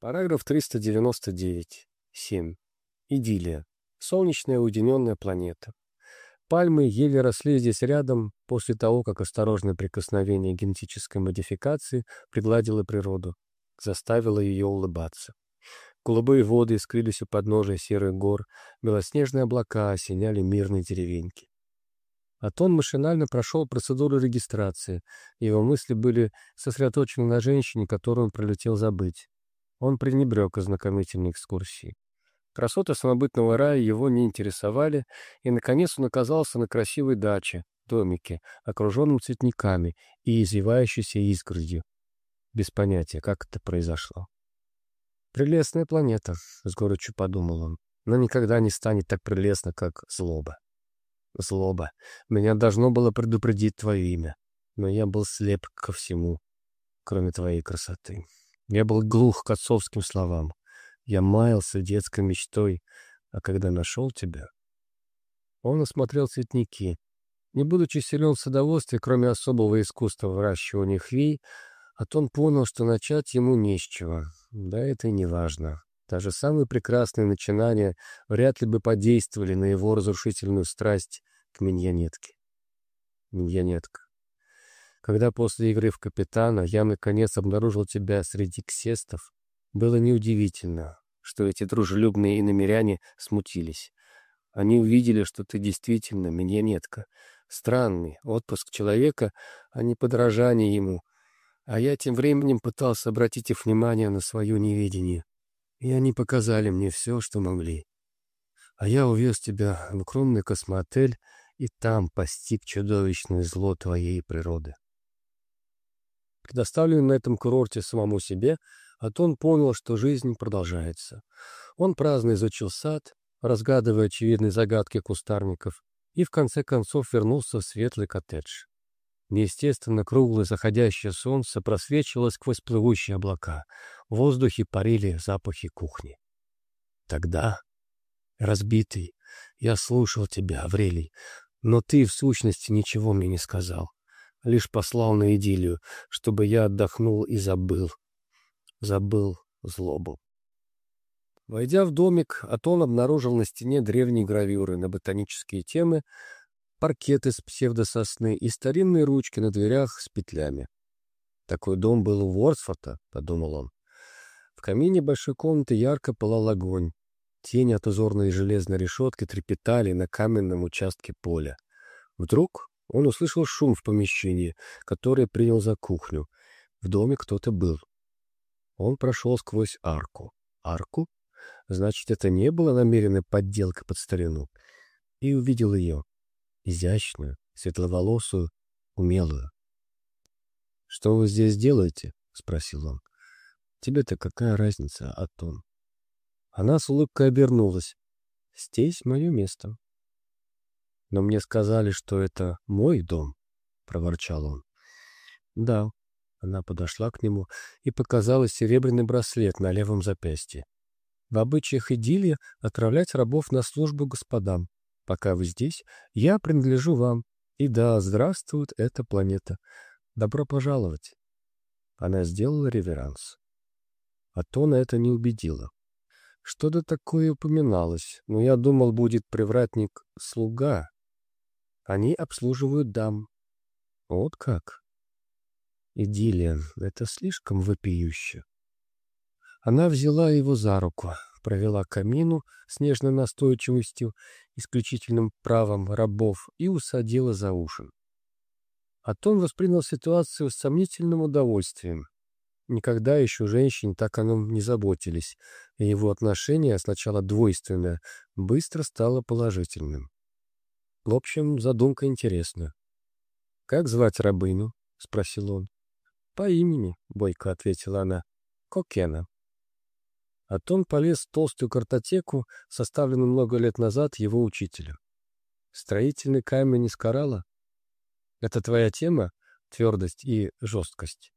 Параграф 399. 7. Идиллия. Солнечная уединенная планета. Пальмы еле росли здесь рядом после того, как осторожное прикосновение генетической модификации пригладило природу, заставило ее улыбаться. Голубые воды скрылись у подножия серых гор, белоснежные облака осеняли мирные деревеньки. Атон машинально прошел процедуру регистрации, его мысли были сосредоточены на женщине, которую он пролетел забыть. Он пренебрег ознакомительной экскурсии. Красоты самобытного рая его не интересовали, и, наконец, он оказался на красивой даче, домике, окруженном цветниками и извивающейся изгородью. Без понятия, как это произошло. «Прелестная планета», — с горечью подумал он, «но никогда не станет так прелестно, как злоба». Злоба. Меня должно было предупредить твое имя, но я был слеп ко всему, кроме твоей красоты. Я был глух к отцовским словам. Я маялся детской мечтой, а когда нашел тебя... Он осмотрел цветники. Не будучи силен в садоводстве, кроме особого искусства выращивания хвей, а то он понял, что начать ему не с чего. Да это и не важно. Даже самые прекрасные начинания вряд ли бы подействовали на его разрушительную страсть к миньонетке. Миньонетка. Когда после игры в капитана я наконец обнаружил тебя среди ксестов, было неудивительно, что эти дружелюбные иномеряне смутились. Они увидели, что ты действительно миньонетка. Странный отпуск человека, а не подражание ему. А я тем временем пытался обратить их внимание на свое неведение и они показали мне все, что могли. А я увез тебя в укромный космотель и там постиг чудовищное зло твоей природы. Предоставленный на этом курорте самому себе, Атон понял, что жизнь продолжается. Он праздно изучил сад, разгадывая очевидные загадки кустарников, и в конце концов вернулся в светлый коттедж. Неестественно круглое заходящее солнце просвечивало сквозь плывущие облака. В воздухе парили запахи кухни. Тогда, разбитый, я слушал тебя, Аврелий, но ты, в сущности, ничего мне не сказал. Лишь послал на идиллию, чтобы я отдохнул и забыл. Забыл злобу. Войдя в домик, Атон обнаружил на стене древние гравюры на ботанические темы, паркет из псевдососны и старинные ручки на дверях с петлями. Такой дом был у Ворсфорта, — подумал он. В камине большой комнаты ярко пылал огонь. Тени от узорной железной решетки трепетали на каменном участке поля. Вдруг он услышал шум в помещении, которое принял за кухню. В доме кто-то был. Он прошел сквозь арку. Арку? Значит, это не было намеренной подделкой под старину. И увидел ее изящную, светловолосую, умелую. «Что вы здесь делаете?» — спросил он. «Тебе-то какая разница, Атон?» Она с улыбкой обернулась. «Здесь мое место». «Но мне сказали, что это мой дом», — проворчал он. «Да». Она подошла к нему и показала серебряный браслет на левом запястье. В обычаях идиллии отправлять рабов на службу господам. Пока вы здесь, я принадлежу вам. И да, здравствует эта планета. Добро пожаловать. Она сделала реверанс. А Тона это не убедило. Что-то такое упоминалось, но я думал, будет привратник-слуга. Они обслуживают дам. Вот как. Идиллия, это слишком вопиюще. Она взяла его за руку провела камину с нежной настойчивостью, исключительным правом рабов, и усадила за ушин. А Том воспринял ситуацию с сомнительным удовольствием. Никогда еще женщине так о нем не заботились, и его отношение, сначала двойственное, быстро стало положительным. В общем, задумка интересная. «Как звать рабыну?» — спросил он. «По имени», — бойко ответила она. «Кокена». А Том полез в толстую картотеку, составленную много лет назад его учителем. «Строительный камень из коралла? Это твоя тема? Твердость и жесткость?»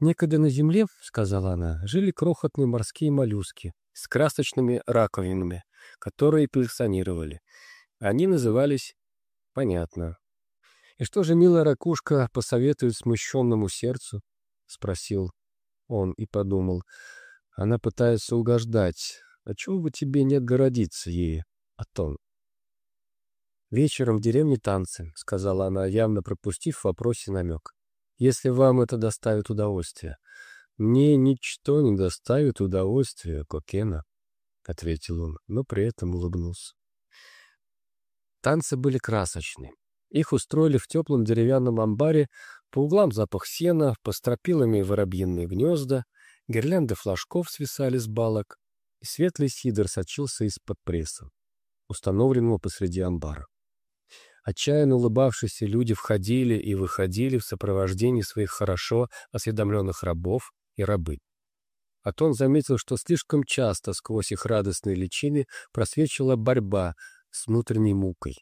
«Некогда на земле, — сказала она, — жили крохотные морские моллюски с красочными раковинами, которые персонировали. Они назывались... Понятно. И что же милая ракушка посоветует смущенному сердцу? — спросил он и подумал — Она пытается угождать. А чего бы тебе не отгородиться ей, Атон? «Вечером в деревне танцы», — сказала она, явно пропустив в вопросе намек. «Если вам это доставит удовольствие». «Мне ничто не доставит удовольствия, Кокена», — ответил он, но при этом улыбнулся. Танцы были красочны. Их устроили в теплом деревянном амбаре, по углам запах сена, по стропилами воробьиные гнезда, гирлянды флажков свисали с балок, и светлый сидр сочился из-под пресса, установленного посреди амбара. Отчаянно улыбавшиеся люди входили и выходили в сопровождении своих хорошо осведомленных рабов и рабы. Атон заметил, что слишком часто сквозь их радостные личины просвечивала борьба с внутренней мукой.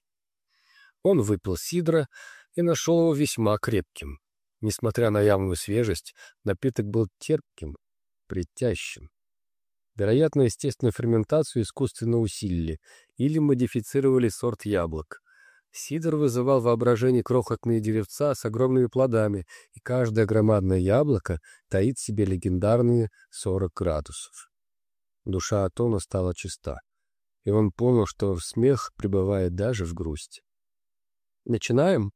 Он выпил сидра и нашел его весьма крепким. Несмотря на явную свежесть, напиток был терпким, притящим. Вероятно, естественную ферментацию искусственно усилили или модифицировали сорт яблок. Сидр вызывал воображение крохотные деревца с огромными плодами, и каждое громадное яблоко таит в себе легендарные 40 градусов. Душа Атона стала чиста, и он понял, что смех пребывает даже в грусть. «Начинаем?»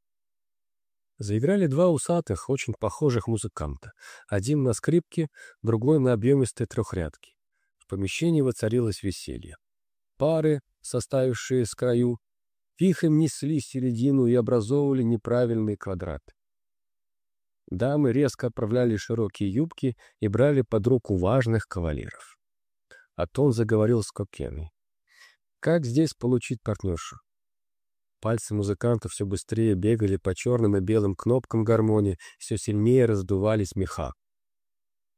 Заиграли два усатых, очень похожих музыканта. Один на скрипке, другой на объемистой трехрядке. В помещении воцарилось веселье. Пары, составившие с краю, вихрем несли середину и образовывали неправильный квадрат. Дамы резко отправляли широкие юбки и брали под руку важных кавалеров. А Тон заговорил с Кокеной. «Как здесь получить партнершу?» Пальцы музыканта все быстрее бегали по черным и белым кнопкам гармонии, все сильнее раздувались меха.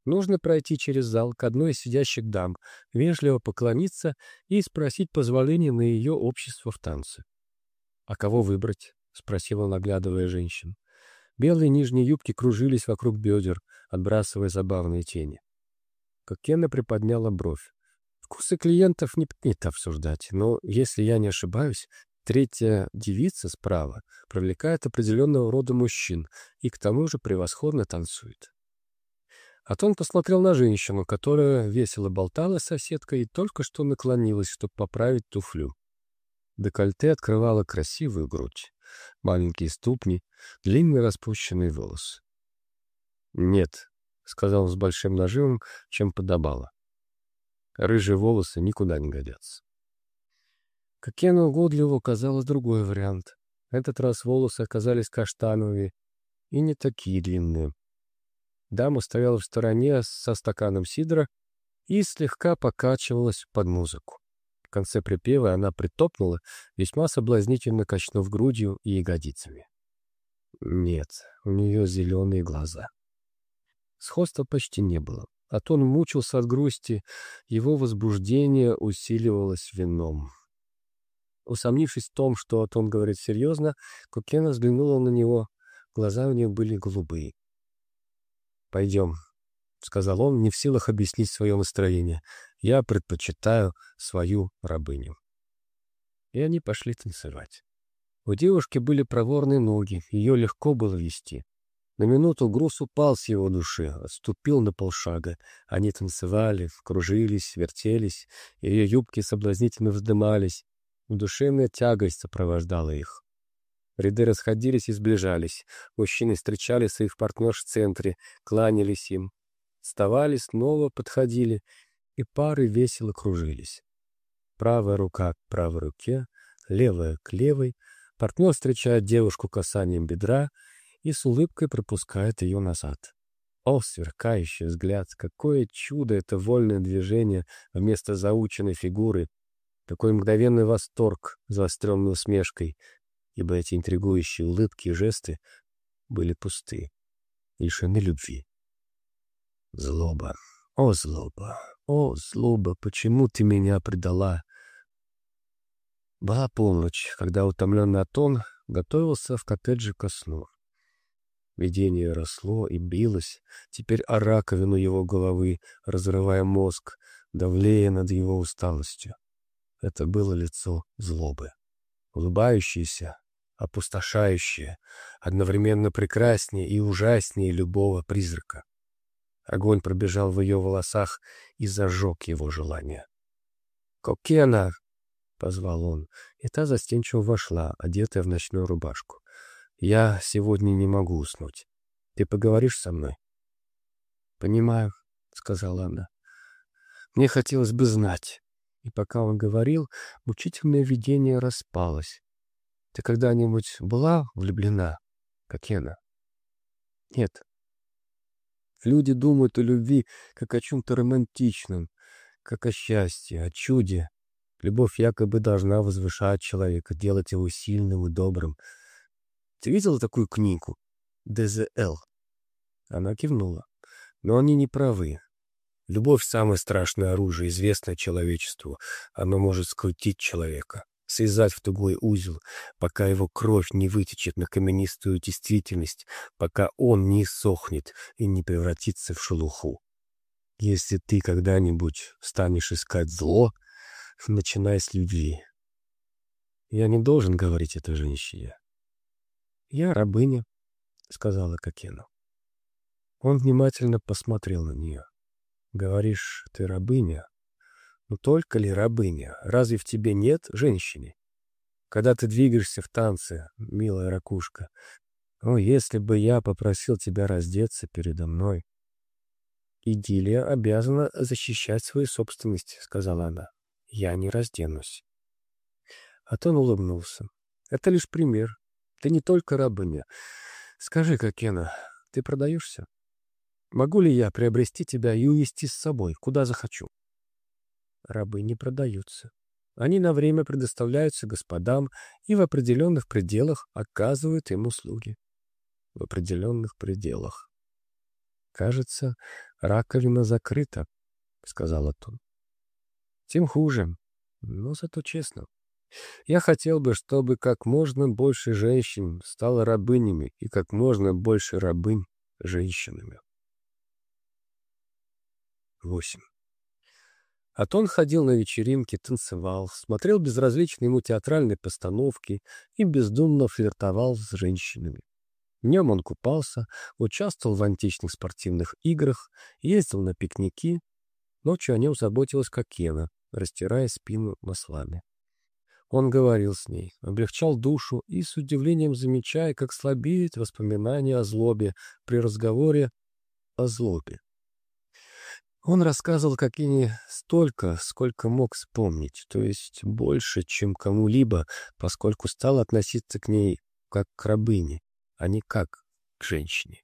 Нужно пройти через зал к одной из сидящих дам, вежливо поклониться и спросить позволения на ее общество в танце. «А кого выбрать?» — спросила, наглядывая женщин. Белые нижние юбки кружились вокруг бедер, отбрасывая забавные тени. Кокена приподняла бровь. Вкусы клиентов не принято обсуждать, но, если я не ошибаюсь, третья девица справа привлекает определенного рода мужчин и к тому же превосходно танцует. Атон посмотрел на женщину, которая весело болтала с соседкой и только что наклонилась, чтобы поправить туфлю. Декольте открывало красивую грудь, маленькие ступни, длинный распущенный волос. «Нет», — сказал он с большим нажимом, чем подобало. «Рыжие волосы никуда не годятся». Кокену угодливо казалось другой вариант. Этот раз волосы оказались каштановые и не такие длинные. Дама стояла в стороне со стаканом сидра и слегка покачивалась под музыку. В конце припева она притопнула, весьма соблазнительно качнув грудью и ягодицами. Нет, у нее зеленые глаза. Сходства почти не было. А то он мучился от грусти, его возбуждение усиливалось вином. Усомнившись в том, что Атон говорит серьезно, Кукена взглянула на него. Глаза у нее были голубые. «Пойдем», — сказал он, не в силах объяснить свое настроение. «Я предпочитаю свою рабыню». И они пошли танцевать. У девушки были проворные ноги, ее легко было вести. На минуту груз упал с его души, отступил на полшага. Они танцевали, кружились, вертелись, ее юбки соблазнительно вздымались. Душевная тягость сопровождала их. Ряды расходились и сближались. Мужчины встречали своих партнерш в центре, кланялись им. Вставали, снова подходили, и пары весело кружились. Правая рука к правой руке, левая к левой. Партнер встречает девушку касанием бедра и с улыбкой пропускает ее назад. О, сверкающий взгляд! Какое чудо это вольное движение вместо заученной фигуры! Какой мгновенный восторг, заостренный усмешкой, ибо эти интригующие улыбки и жесты были пусты, лишены любви. Злоба, о злоба, о злоба, почему ты меня предала? Была полночь, когда утомленный Атон готовился в коттедже ко сну. Видение росло и билось, теперь о раковину его головы, разрывая мозг, давлея над его усталостью. Это было лицо злобы, улыбающееся, опустошающее, одновременно прекраснее и ужаснее любого призрака. Огонь пробежал в ее волосах и зажег его желание. «Кокена!» — позвал он, и та застенчиво вошла, одетая в ночную рубашку. «Я сегодня не могу уснуть. Ты поговоришь со мной?» «Понимаю», — сказала она. «Мне хотелось бы знать». И пока он говорил, мучительное видение распалось. «Ты когда-нибудь была влюблена, как Ена?» «Нет». Люди думают о любви как о чем-то романтичном, как о счастье, о чуде. Любовь якобы должна возвышать человека, делать его сильным и добрым. Ты видела такую книгу? ДЗЛ. Она кивнула. Но они не правы. Любовь — самое страшное оружие, известное человечеству. Оно может скрутить человека, связать в тугой узел, пока его кровь не вытечет на каменистую действительность, пока он не сохнет и не превратится в шелуху. Если ты когда-нибудь станешь искать зло, начинай с любви. Я не должен говорить это женщине. Я рабыня, — сказала Кокену. Он внимательно посмотрел на нее. «Говоришь, ты рабыня? Но только ли рабыня? Разве в тебе нет женщины? Когда ты двигаешься в танце, милая ракушка, о, если бы я попросил тебя раздеться передо мной!» «Идиллия обязана защищать свою собственность», — сказала она. «Я не разденусь». А Атон улыбнулся. «Это лишь пример. Ты не только рабыня. Скажи, Кокена, ты продаешься?» Могу ли я приобрести тебя и увезти с собой, куда захочу? Рабы не продаются. Они на время предоставляются господам и в определенных пределах оказывают им услуги. В определенных пределах. Кажется, раковина закрыта, — сказал Атон. Тем хуже, но зато честно. Я хотел бы, чтобы как можно больше женщин стало рабынями и как можно больше рабынь женщинами. 8. Атон ходил на вечеринки, танцевал, смотрел безразличные ему театральные постановки и бездумно флиртовал с женщинами. Днем он купался, участвовал в античных спортивных играх, ездил на пикники. Ночью о нем заботилась Кокена, растирая спину маслами. Он говорил с ней, облегчал душу и с удивлением замечая, как слабеет воспоминание о злобе при разговоре о злобе. Он рассказывал Кокине столько, сколько мог вспомнить, то есть больше, чем кому-либо, поскольку стал относиться к ней как к рабыне, а не как к женщине.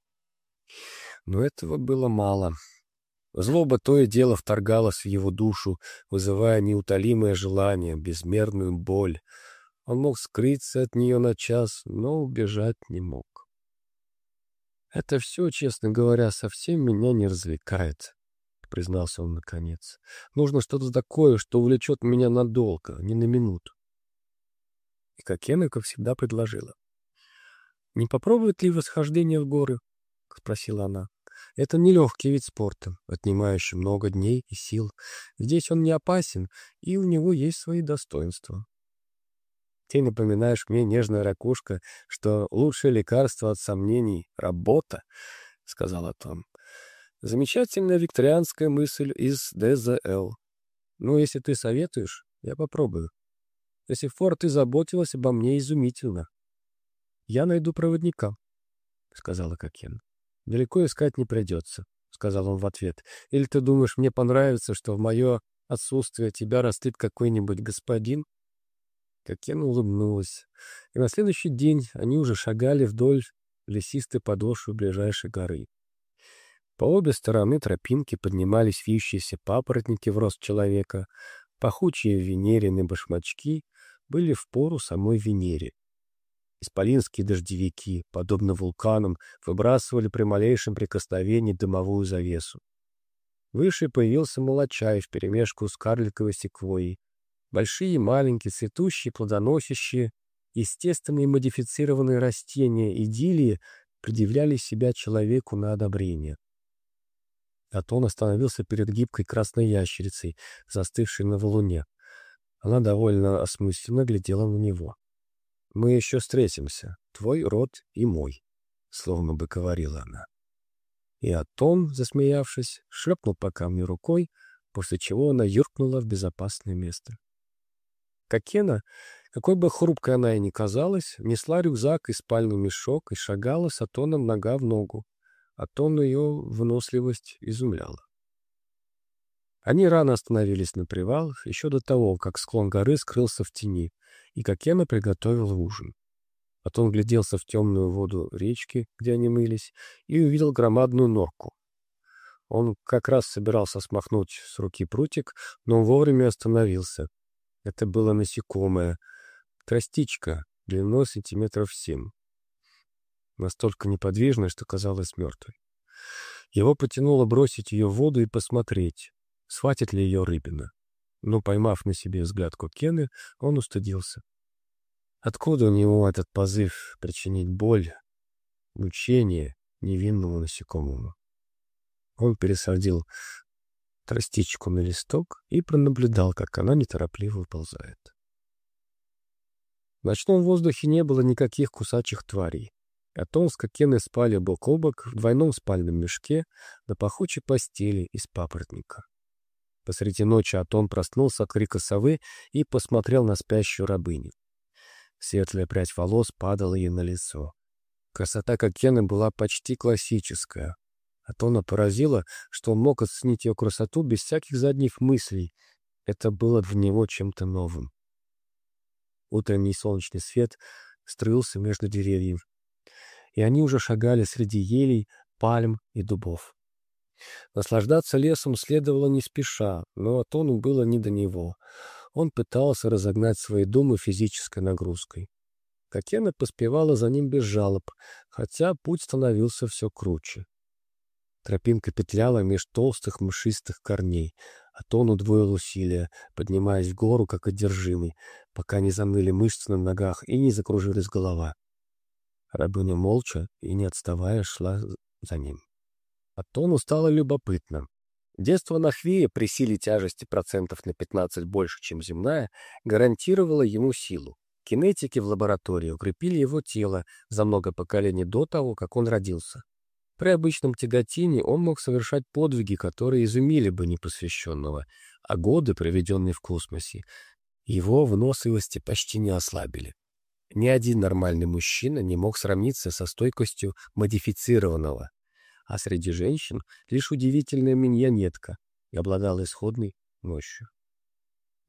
Но этого было мало. Злоба то и дело вторгалась в его душу, вызывая неутолимое желание, безмерную боль. Он мог скрыться от нее на час, но убежать не мог. Это все, честно говоря, совсем меня не развлекает. — признался он наконец. «Нужно что-то такое, что увлечет меня надолго, не на минуту». И Кокена, как всегда, предложила. «Не попробует ли восхождение в горы?» — спросила она. «Это нелегкий вид спорта, отнимающий много дней и сил. Здесь он не опасен, и у него есть свои достоинства». «Ты напоминаешь мне, нежная ракушка, что лучшее лекарство от сомнений — работа», — сказала Том. Замечательная викторианская мысль из ДЗЛ. Ну, если ты советуешь, я попробую. До сих пор ты заботилась обо мне изумительно. Я найду проводника, — сказала Кокен. Далеко искать не придется, — сказал он в ответ. Или ты думаешь, мне понравится, что в мое отсутствие тебя растит какой-нибудь господин? Кокен улыбнулась. И на следующий день они уже шагали вдоль лесистой подошвы ближайшей горы. По обе стороны тропинки поднимались вьющиеся папоротники в рост человека, пахучие венерины башмачки были в пору самой Венере. Исполинские дождевики, подобно вулканам, выбрасывали при малейшем прикосновении дымовую завесу. Выше появился молочай вперемешку с карликовой секвойей. Большие, маленькие, цветущие, плодоносящие, естественные модифицированные растения идиллии предъявляли себя человеку на одобрение. Атон остановился перед гибкой красной ящерицей, застывшей на валуне. Она довольно осмысленно глядела на него. «Мы еще встретимся, твой род и мой», — словно бы говорила она. И Атон, засмеявшись, шлепнул по камню рукой, после чего она юркнула в безопасное место. Кокена, какой бы хрупкой она и ни казалась, несла рюкзак и спальный мешок и шагала с Атоном нога в ногу. Атон ее выносливость изумляла. Они рано остановились на привал, еще до того, как склон горы скрылся в тени, и Кокена приготовил ужин. Атон гляделся в темную воду речки, где они мылись, и увидел громадную норку. Он как раз собирался смахнуть с руки прутик, но вовремя остановился. Это было насекомое, тростичка, длиной сантиметров семь. Настолько неподвижная, что казалась мертвой. Его потянуло бросить ее в воду и посмотреть, схватит ли ее рыбина. Но, поймав на себе взгляд Кокены, он устыдился. Откуда у него этот позыв причинить боль, мучение невинному насекомому? Он пересадил тростичку на листок и пронаблюдал, как она неторопливо выползает. В ночном воздухе не было никаких кусачих тварей. А Том с Кокеной спали бок о бок в двойном спальном мешке на пахучей постели из папоротника. Посреди ночи Атон проснулся от крика совы и посмотрел на спящую рабыню. Светлая прядь волос падала ей на лицо. Красота Кокены была почти классическая, Атона поразило, что он мог оценить ее красоту без всяких задних мыслей. Это было для него чем-то новым. Утренний солнечный свет струился между деревьев, и они уже шагали среди елей, пальм и дубов. Наслаждаться лесом следовало не спеша, но Атону было не до него. Он пытался разогнать свои думы физической нагрузкой. Кокена поспевала за ним без жалоб, хотя путь становился все круче. Тропинка петляла меж толстых мшистых корней, а тон удвоил усилия, поднимаясь в гору, как одержимый, пока не заныли мышцы на ногах и не закружилась голова. Рабыня молча и не отставая шла за ним. А тону стало любопытно. Детство на Хвее при силе тяжести процентов на 15 больше, чем земная, гарантировало ему силу. Кинетики в лаборатории укрепили его тело за много поколений до того, как он родился. При обычном тяготении он мог совершать подвиги, которые изумили бы непосвященного, а годы, проведенные в космосе, его выносливости почти не ослабили. Ни один нормальный мужчина не мог сравниться со стойкостью модифицированного, а среди женщин лишь удивительная миньонетка и обладала исходной мощью.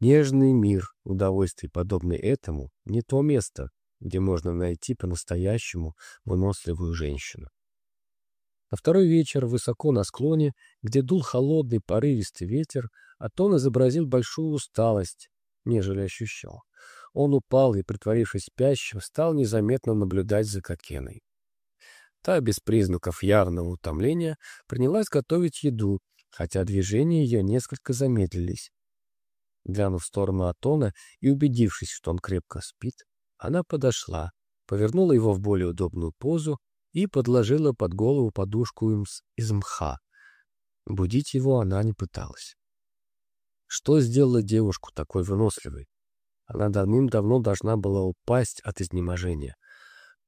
Нежный мир удовольствий, подобный этому, не то место, где можно найти по-настоящему выносливую женщину. На второй вечер, высоко на склоне, где дул холодный порывистый ветер, Атон изобразил большую усталость, нежели ощущал. Он упал и, притворившись спящим, стал незаметно наблюдать за Кокеной. Та, без признаков явного утомления, принялась готовить еду, хотя движения ее несколько замедлились. Глянув в сторону Атона и убедившись, что он крепко спит, она подошла, повернула его в более удобную позу и подложила под голову подушку из мха. Будить его она не пыталась. Что сделала девушку такой выносливой? Она давным-давно должна была упасть от изнеможения.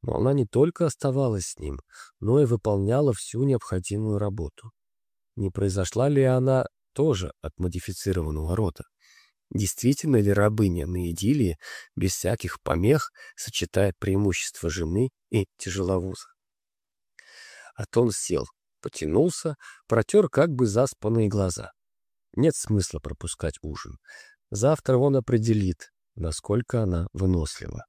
Но она не только оставалась с ним, но и выполняла всю необходимую работу. Не произошла ли она тоже от модифицированного рода? Действительно ли рабыня на идиллии без всяких помех сочетает преимущества жены и тяжеловоза? Атон сел, потянулся, протер как бы заспанные глаза. Нет смысла пропускать ужин. Завтра он определит, насколько она вынослива.